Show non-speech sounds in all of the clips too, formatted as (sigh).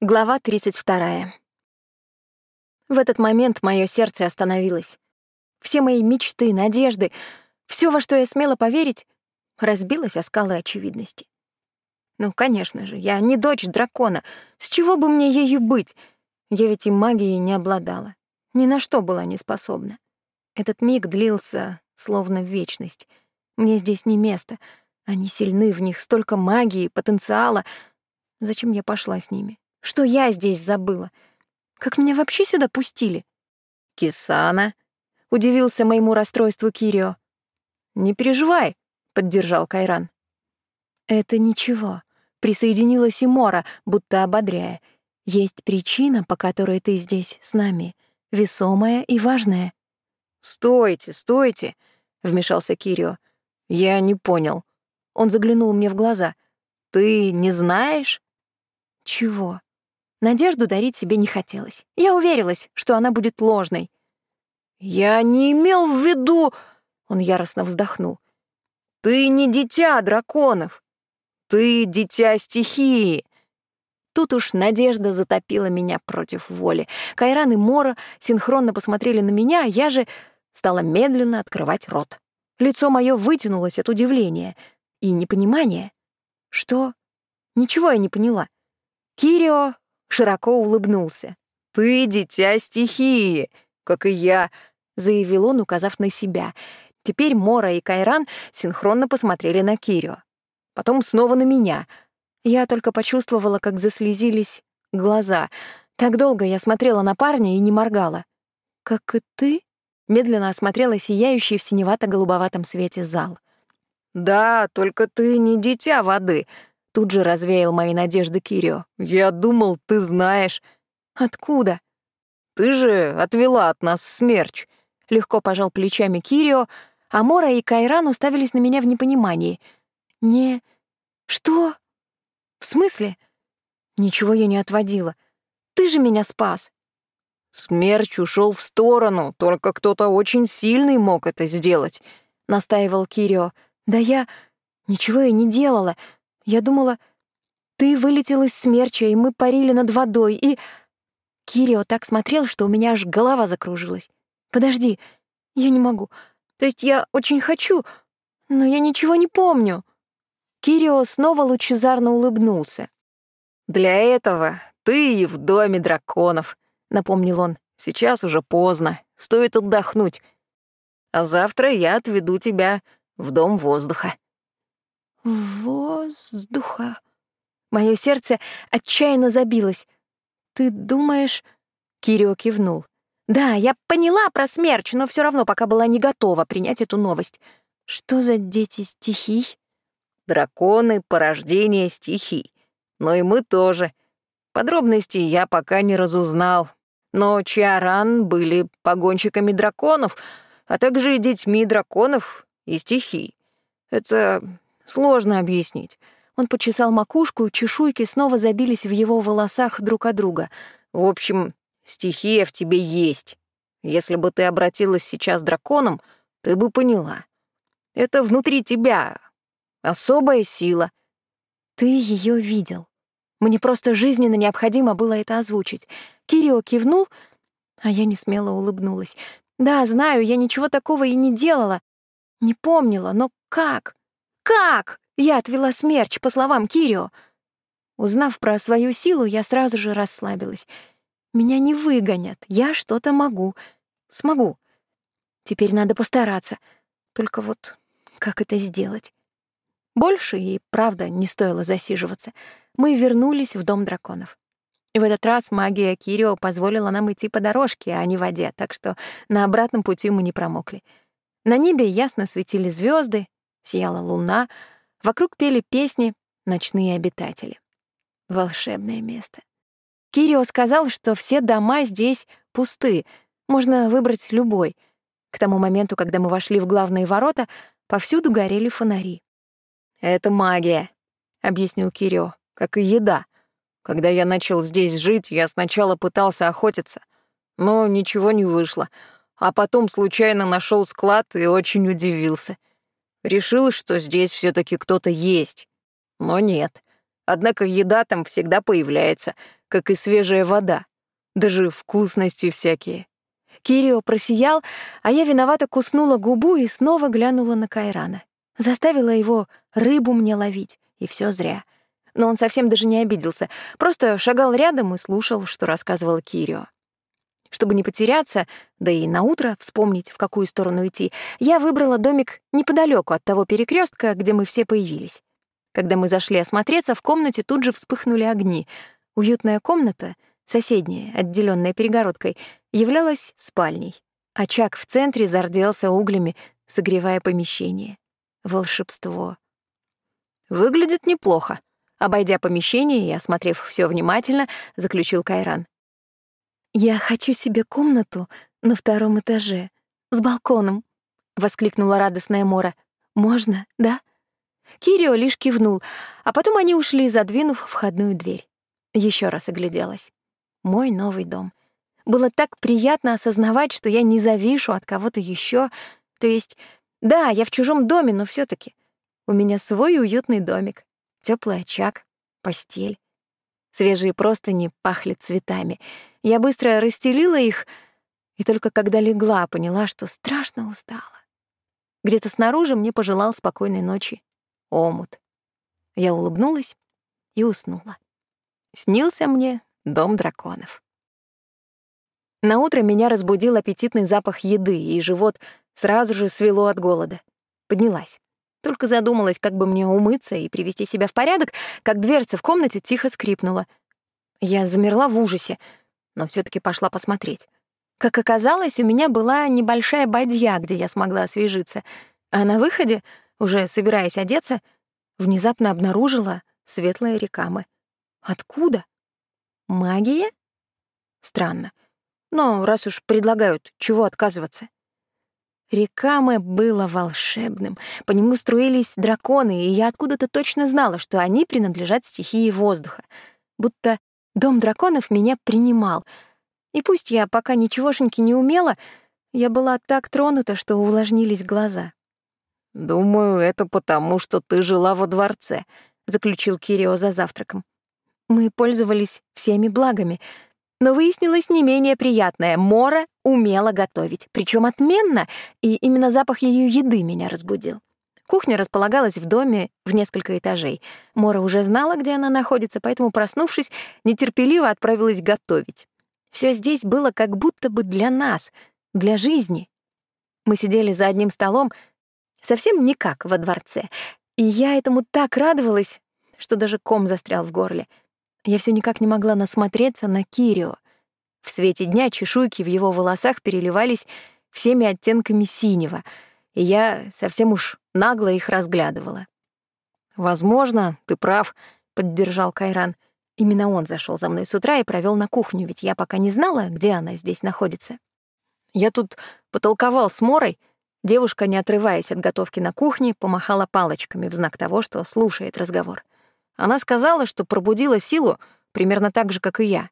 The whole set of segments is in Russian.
Глава 32. В этот момент мое сердце остановилось. Все мои мечты, надежды, все, во что я смела поверить, разбилось о скалы очевидности. Ну, конечно же, я не дочь дракона. С чего бы мне ею быть? Я ведь и магией не обладала. Ни на что была не способна. Этот миг длился словно вечность. Мне здесь не место. Они сильны, в них столько магии, потенциала. Зачем я пошла с ними? Что я здесь забыла? Как меня вообще сюда пустили? Кисана, удивился моему расстройству Кирио. Не переживай, поддержал Кайран. Это ничего. Присоединилась и Мора, будто ободряя. Есть причина, по которой ты здесь с нами, весомая и важная. Стойте, стойте, вмешался Кирио. Я не понял. Он заглянул мне в глаза. Ты не знаешь? Чего? Надежду дарить себе не хотелось. Я уверилась, что она будет ложной. «Я не имел в виду...» — он яростно вздохнул. «Ты не дитя драконов. Ты дитя стихии». Тут уж надежда затопила меня против воли. Кайран и Мора синхронно посмотрели на меня, а я же стала медленно открывать рот. Лицо мое вытянулось от удивления и непонимания. Что? Ничего я не поняла. Кирио широко улыбнулся. «Ты дитя стихии, как и я», — заявил он, указав на себя. Теперь Мора и Кайран синхронно посмотрели на Кирио. Потом снова на меня. Я только почувствовала, как заслезились глаза. Так долго я смотрела на парня и не моргала. «Как и ты?» — медленно осмотрела сияющий в синевато-голубоватом свете зал. «Да, только ты не дитя воды», Тут же развеял мои надежды Кирио. «Я думал, ты знаешь». «Откуда?» «Ты же отвела от нас смерч». Легко пожал плечами Кирио, а Мора и Кайран уставились на меня в непонимании. «Не... что? В смысле?» «Ничего я не отводила. Ты же меня спас». «Смерч ушел в сторону, только кто-то очень сильный мог это сделать», — настаивал Кирио. «Да я... ничего я не делала. Я думала, ты вылетел из смерча, и мы парили над водой, и... Кирио так смотрел, что у меня аж голова закружилась. Подожди, я не могу. То есть я очень хочу, но я ничего не помню. Кирио снова лучезарно улыбнулся. «Для этого ты и в доме драконов», — напомнил он. «Сейчас уже поздно, стоит отдохнуть. А завтра я отведу тебя в дом воздуха». Воздуха. Мое сердце отчаянно забилось. Ты думаешь... Кирио кивнул. Да, я поняла про смерч, но все равно пока была не готова принять эту новость. Что за дети стихий? Драконы — порождение стихий. Но и мы тоже. Подробностей я пока не разузнал. Но Чиаран были погонщиками драконов, а также детьми драконов и стихий. Это Сложно объяснить. Он почесал макушку, чешуйки снова забились в его волосах друг от друга. В общем, стихия в тебе есть. Если бы ты обратилась сейчас драконом, ты бы поняла. Это внутри тебя. Особая сила. Ты ее видел. Мне просто жизненно необходимо было это озвучить. Кирио кивнул, а я не смело улыбнулась. Да, знаю, я ничего такого и не делала. Не помнила, но как? «Как?» — я отвела смерч, по словам Кирио. Узнав про свою силу, я сразу же расслабилась. Меня не выгонят, я что-то могу. Смогу. Теперь надо постараться. Только вот как это сделать? Больше и правда не стоило засиживаться. Мы вернулись в дом драконов. И в этот раз магия Кирио позволила нам идти по дорожке, а не в воде, так что на обратном пути мы не промокли. На небе ясно светили звезды, сияла луна, вокруг пели песни ночные обитатели. Волшебное место. Кирио сказал, что все дома здесь пусты, можно выбрать любой. К тому моменту, когда мы вошли в главные ворота, повсюду горели фонари. «Это магия», — объяснил Кирио, — «как и еда. Когда я начал здесь жить, я сначала пытался охотиться, но ничего не вышло, а потом случайно нашел склад и очень удивился. Решил, что здесь все таки кто-то есть. Но нет. Однако еда там всегда появляется. как и свежая вода. Даже вкусности всякие. Кирио просиял, а я виновато куснула губу и снова глянула на Кайрана. Заставила его рыбу мне ловить, и все зря. Но он совсем даже не обиделся, просто шагал рядом и слушал, что рассказывал Кирио. Чтобы не потеряться, да и на утро вспомнить, в какую сторону идти, я выбрала домик неподалеку от того перекрестка, где мы все появились. Когда мы зашли осмотреться, в комнате тут же вспыхнули огни. Уютная комната, соседняя, отделенная перегородкой, являлась спальней. Очаг в центре зарделся углями, согревая помещение. Волшебство. «Выглядит неплохо», — обойдя помещение и осмотрев все внимательно, заключил Кайран. «Я хочу себе комнату на втором этаже, с балконом», — воскликнула радостная Мора. «Можно, да?» Кирио лишь кивнул, а потом они ушли, задвинув входную дверь. Еще раз огляделась. Мой новый дом. Было так приятно осознавать, что я не завишу от кого-то еще. То есть, да, я в чужом доме, но все таки у меня свой уютный домик. теплый очаг, постель. Свежие простыни пахли цветами. Я быстро расстелила их, и только когда легла, поняла, что страшно устала. Где-то снаружи мне пожелал спокойной ночи омут. Я улыбнулась и уснула. Снился мне дом драконов. На утро меня разбудил аппетитный запах еды, и живот сразу же свело от голода. Поднялась. Только задумалась, как бы мне умыться и привести себя в порядок, как дверца в комнате тихо скрипнула. Я замерла в ужасе, но все таки пошла посмотреть. Как оказалось, у меня была небольшая бадья, где я смогла освежиться, а на выходе, уже собираясь одеться, внезапно обнаружила светлые рекамы. Откуда? Магия? Странно. Но раз уж предлагают, чего отказываться? Рекамы было волшебным. По нему струились драконы, и я откуда-то точно знала, что они принадлежат стихии воздуха. Будто дом драконов меня принимал. И пусть я пока ничегошеньки не умела, я была так тронута, что увлажнились глаза. «Думаю, это потому, что ты жила во дворце», — заключил Кирио за завтраком. Мы пользовались всеми благами — но выяснилось не менее приятное. Мора умела готовить, причем отменно, и именно запах ее еды меня разбудил. Кухня располагалась в доме в несколько этажей. Мора уже знала, где она находится, поэтому, проснувшись, нетерпеливо отправилась готовить. Все здесь было как будто бы для нас, для жизни. Мы сидели за одним столом, совсем не как во дворце, и я этому так радовалась, что даже ком застрял в горле — я все никак не могла насмотреться на Кирио. В свете дня чешуйки в его волосах переливались всеми оттенками синего, и я совсем уж нагло их разглядывала. «Возможно, ты прав», — поддержал Кайран. Именно он зашел за мной с утра и провел на кухню, ведь я пока не знала, где она здесь находится. Я тут потолковал с Морой. Девушка, не отрываясь от готовки на кухне, помахала палочками в знак того, что слушает разговор. Она сказала, что пробудила силу примерно так же, как и я.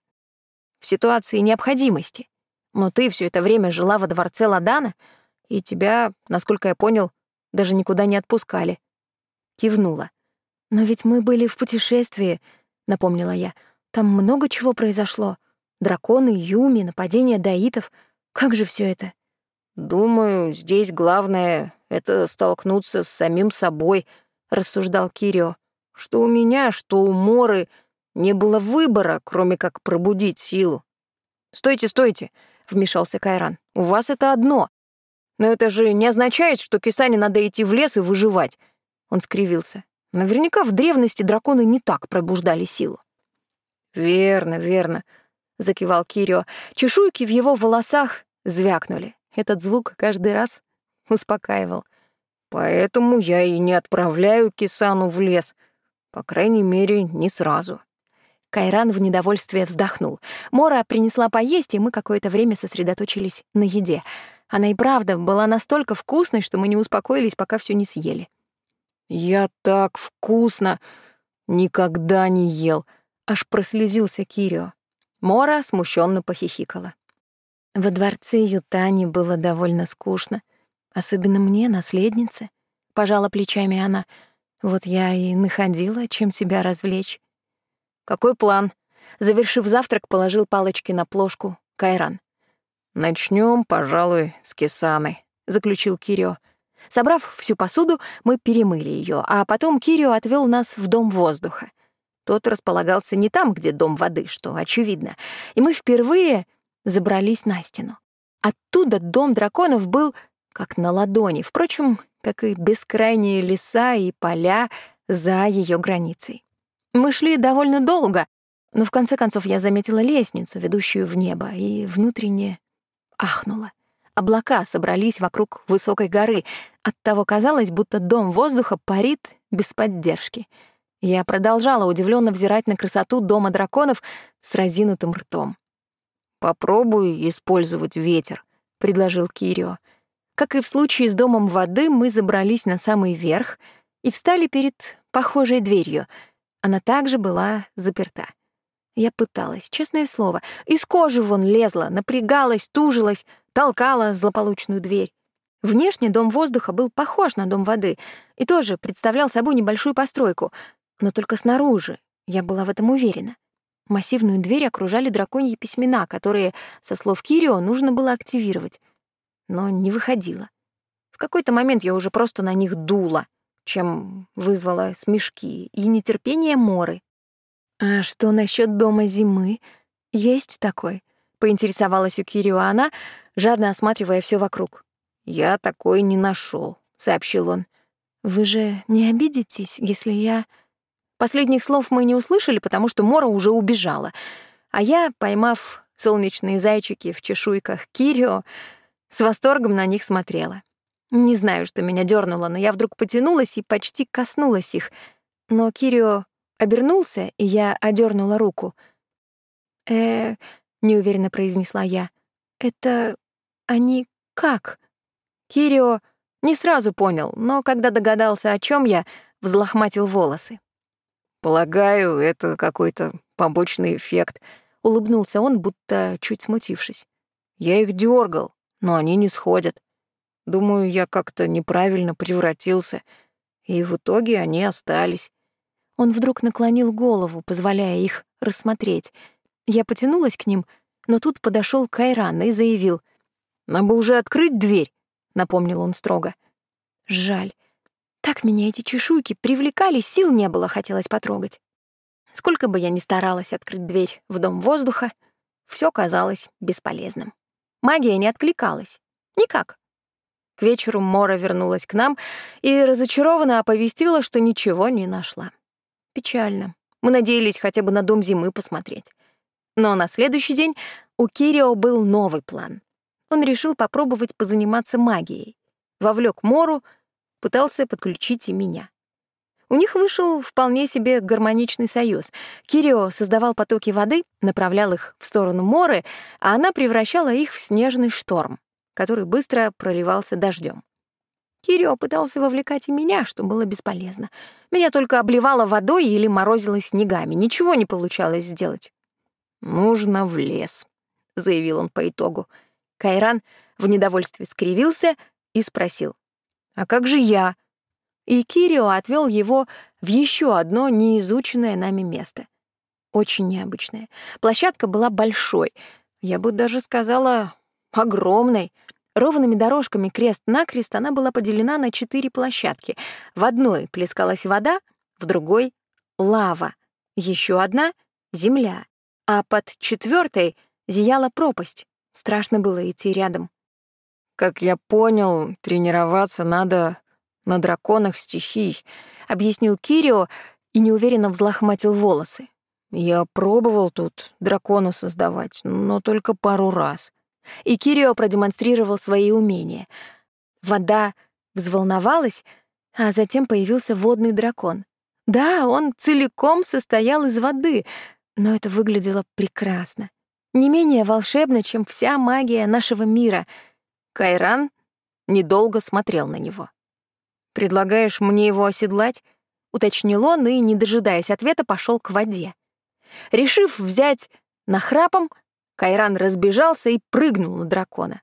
В ситуации необходимости. Но ты все это время жила во дворце Ладана, и тебя, насколько я понял, даже никуда не отпускали. Кивнула. «Но ведь мы были в путешествии», — напомнила я. «Там много чего произошло. Драконы, Юми, нападение даитов. Как же все это?» «Думаю, здесь главное — это столкнуться с самим собой», — рассуждал Кирио что у меня, что у Моры не было выбора, кроме как пробудить силу. «Стойте, стойте!» — вмешался Кайран. «У вас это одно. Но это же не означает, что Кисане надо идти в лес и выживать». Он скривился. Наверняка в древности драконы не так пробуждали силу. «Верно, верно», — закивал Кирио. Чешуйки в его волосах звякнули. Этот звук каждый раз (laughs) успокаивал. «Поэтому я и не отправляю Кисану в лес. По крайней мере, не сразу. Кайран в недовольстве вздохнул. Мора принесла поесть, и мы какое-то время сосредоточились на еде. Она и правда была настолько вкусной, что мы не успокоились, пока все не съели. «Я так вкусно никогда не ел!» — аж прослезился Кирио. Мора смущенно похихикала. Во дворце Ютани было довольно скучно. Особенно мне, наследнице. Пожала плечами она — вот я и находила, чем себя развлечь. «Какой план?» Завершив завтрак, положил палочки на плошку Кайран. Начнем, пожалуй, с Кисаны, заключил Кирио. Собрав всю посуду, мы перемыли ее, а потом Кирио отвел нас в дом воздуха. Тот располагался не там, где дом воды, что очевидно, и мы впервые забрались на стену. Оттуда дом драконов был как на ладони, впрочем, как и бескрайние леса и поля за ее границей. Мы шли довольно долго, но в конце концов я заметила лестницу, ведущую в небо, и внутренне ахнула. Облака собрались вокруг высокой горы. Оттого казалось, будто дом воздуха парит без поддержки. Я продолжала удивленно взирать на красоту дома драконов с разинутым ртом. «Попробуй использовать ветер», — предложил Кирио. Как и в случае с домом воды, мы забрались на самый верх и встали перед похожей дверью. Она также была заперта. Я пыталась, честное слово. Из кожи вон лезла, напрягалась, тужилась, толкала злополучную дверь. Внешне дом воздуха был похож на дом воды и тоже представлял собой небольшую постройку, но только снаружи, я была в этом уверена. Массивную дверь окружали драконьи письмена, которые, со слов Кирио, нужно было активировать. Но не выходило. В какой-то момент я уже просто на них дула, чем вызвала смешки и нетерпение Моры. «А что насчет дома зимы? Есть такой?» — поинтересовалась у Кирио она, жадно осматривая все вокруг. «Я такой не нашел, сообщил он. «Вы же не обидитесь, если я...» Последних слов мы не услышали, потому что Мора уже убежала. А я, поймав солнечные зайчики в чешуйках Кирио, с восторгом на них смотрела. Не знаю, что меня дернуло, но я вдруг потянулась и почти коснулась их. Но Кирио обернулся, и я одернула руку. э неуверенно произнесла я. «Это они как?» Кирио не сразу понял, но когда догадался, о чем я, взлохматил волосы. «Полагаю, это какой-то побочный эффект», — улыбнулся он, будто чуть смутившись. «Я их дергал, но они не сходят. Думаю, я как-то неправильно превратился, и в итоге они остались». Он вдруг наклонил голову, позволяя их рассмотреть. Я потянулась к ним, но тут подошел Кайран и заявил. «Нам бы уже открыть дверь», — напомнил он строго. «Жаль. Так меня эти чешуйки привлекали, сил не было, хотелось потрогать. Сколько бы я ни старалась открыть дверь в дом воздуха, все казалось бесполезным. Магия не откликалась. Никак. К вечеру Мора вернулась к нам и разочарованно оповестила, что ничего не нашла. Печально. Мы надеялись хотя бы на дом зимы посмотреть. Но на следующий день у Кирио был новый план. Он решил попробовать позаниматься магией. Вовлек Мору пытался подключить и меня. У них вышел вполне себе гармоничный союз. Кирио создавал потоки воды, направлял их в сторону моря, а она превращала их в снежный шторм, который быстро проливался дождем. Кирио пытался вовлекать и меня, что было бесполезно. Меня только обливало водой или морозило снегами. Ничего не получалось сделать. «Нужно в лес», — заявил он по итогу. Кайран в недовольстве скривился и спросил. А как же я? И Кирио отвел его в еще одно неизученное нами место. Очень необычное. Площадка была большой, я бы даже сказала, огромной. Ровными дорожками крест-накрест она была поделена на четыре площадки. В одной плескалась вода, в другой — лава, еще одна — земля, а под четвертой зияла пропасть. Страшно было идти рядом. Как я понял, тренироваться надо на драконах стихий, объяснил Кирио и неуверенно взлохматил волосы. Я пробовал тут дракона создавать, но только пару раз. И Кирио продемонстрировал свои умения. Вода взволновалась, а затем появился водный дракон. Да, он целиком состоял из воды, но это выглядело прекрасно. Не менее волшебно, чем вся магия нашего мира — Кайран недолго смотрел на него. «Предлагаешь мне его оседлать?» — уточнил он и, не дожидаясь ответа, пошел к воде. Решив взять нахрапом, Кайран разбежался и прыгнул на дракона.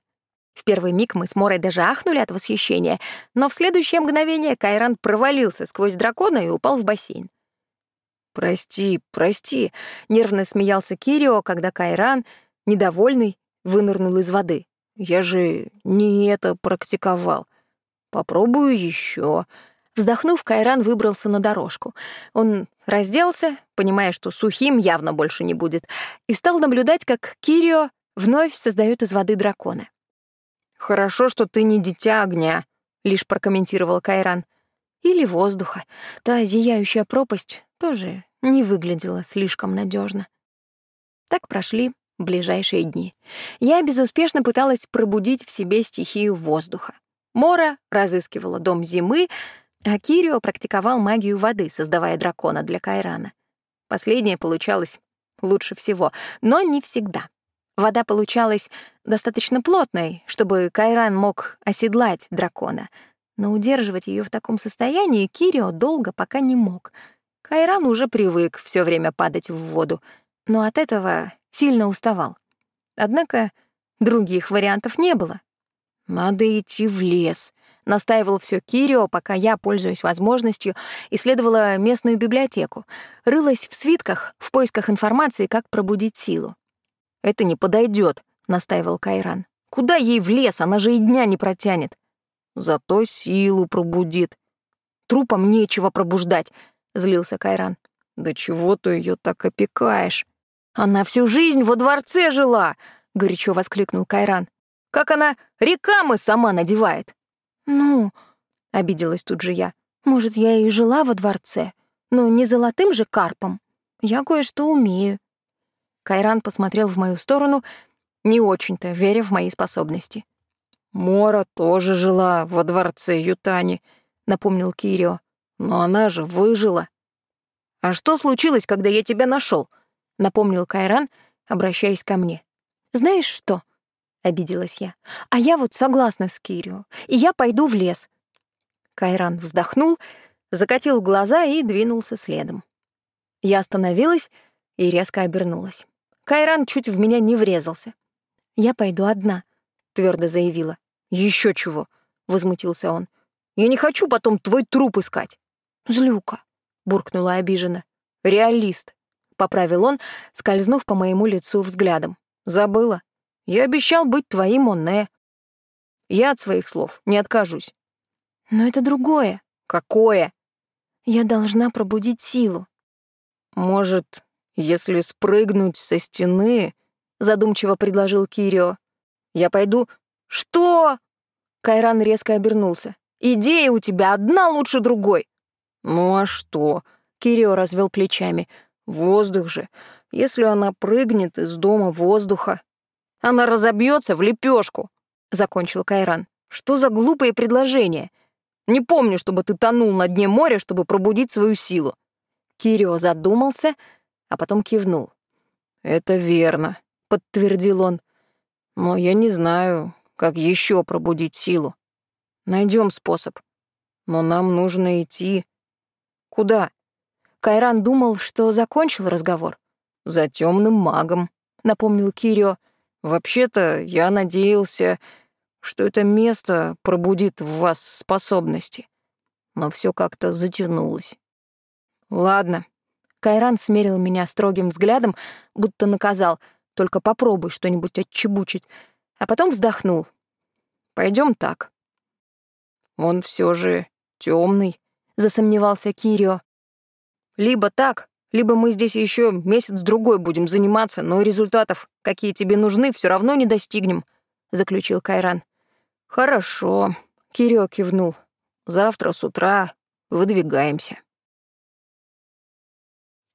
В первый миг мы с Морой даже ахнули от восхищения, но в следующее мгновение Кайран провалился сквозь дракона и упал в бассейн. «Прости, прости», — нервно смеялся Кирио, когда Кайран, недовольный, вынырнул из воды. «Я же не это практиковал. Попробую еще. Вздохнув, Кайран выбрался на дорожку. Он разделся, понимая, что сухим явно больше не будет, и стал наблюдать, как Кирио вновь создает из воды дракона. «Хорошо, что ты не дитя огня», — лишь прокомментировал Кайран. «Или воздуха. Та зияющая пропасть тоже не выглядела слишком надежно. Так прошли ближайшие дни. Я безуспешно пыталась пробудить в себе стихию воздуха. Мора разыскивала дом зимы, а Кирио практиковал магию воды, создавая дракона для Кайрана. Последнее получалось лучше всего, но не всегда. Вода получалась достаточно плотной, чтобы Кайран мог оседлать дракона, но удерживать ее в таком состоянии Кирио долго пока не мог. Кайран уже привык все время падать в воду, но от этого сильно уставал. Однако других вариантов не было. «Надо идти в лес», Настаивал все Кирио, пока я, пользуясь возможностью, исследовала местную библиотеку, рылась в свитках в поисках информации, как пробудить силу. «Это не подойдет, настаивал Кайран. «Куда ей в лес? Она же и дня не протянет». «Зато силу пробудит». «Трупам нечего пробуждать», — злился Кайран. «Да чего ты ее так опекаешь?» «Она всю жизнь во дворце жила!» — горячо воскликнул Кайран. «Как она рекамы сама надевает!» «Ну...» — обиделась тут же я. «Может, я и жила во дворце, но не золотым же карпом. Я кое-что умею». Кайран посмотрел в мою сторону, не очень-то веря в мои способности. «Мора тоже жила во дворце Ютани», — напомнил Кирио. «Но она же выжила». «А что случилось, когда я тебя нашел? напомнил Кайран, обращаясь ко мне. «Знаешь что?» Обиделась я. А я вот согласна с Кирио, и я пойду в лес. Кайран вздохнул, закатил глаза и двинулся следом. Я остановилась и резко обернулась. Кайран чуть в меня не врезался. «Я пойду одна», — твердо заявила. Еще чего?» — возмутился он. «Я не хочу потом твой труп искать». «Злюка», — буркнула обиженно. «Реалист», — поправил он, скользнув по моему лицу взглядом. «Забыла?» Я обещал быть твоим Онне. Я от своих слов не откажусь. Но это другое. Какое? Я должна пробудить силу. Может, если спрыгнуть со стены, задумчиво предложил Кирио. Я пойду. Что? Кайран резко обернулся. Идея у тебя одна лучше другой. Ну а что? Кирио развел плечами. Воздух же. Если она прыгнет из дома воздуха, она разобьется в лепешку, закончил Кайран. Что за глупые предложения? Не помню, чтобы ты тонул на дне моря, чтобы пробудить свою силу. Кирио задумался, а потом кивнул. Это верно, подтвердил он. Но я не знаю, как еще пробудить силу. Найдем способ. Но нам нужно идти. Куда? Кайран думал, что закончил разговор. За темным магом, напомнил Кирио. Вообще-то я надеялся, что это место пробудит в вас способности. Но все как-то затянулось. Ладно. Кайран смерил меня строгим взглядом, будто наказал. Только попробуй что-нибудь отчебучить. А потом вздохнул. Пойдем так. Он все же темный, засомневался Кирио. Либо так, либо мы здесь еще месяц-другой будем заниматься, но результатов, какие тебе нужны, все равно не достигнем», — заключил Кайран. «Хорошо», — Кирё кивнул. «Завтра с утра выдвигаемся».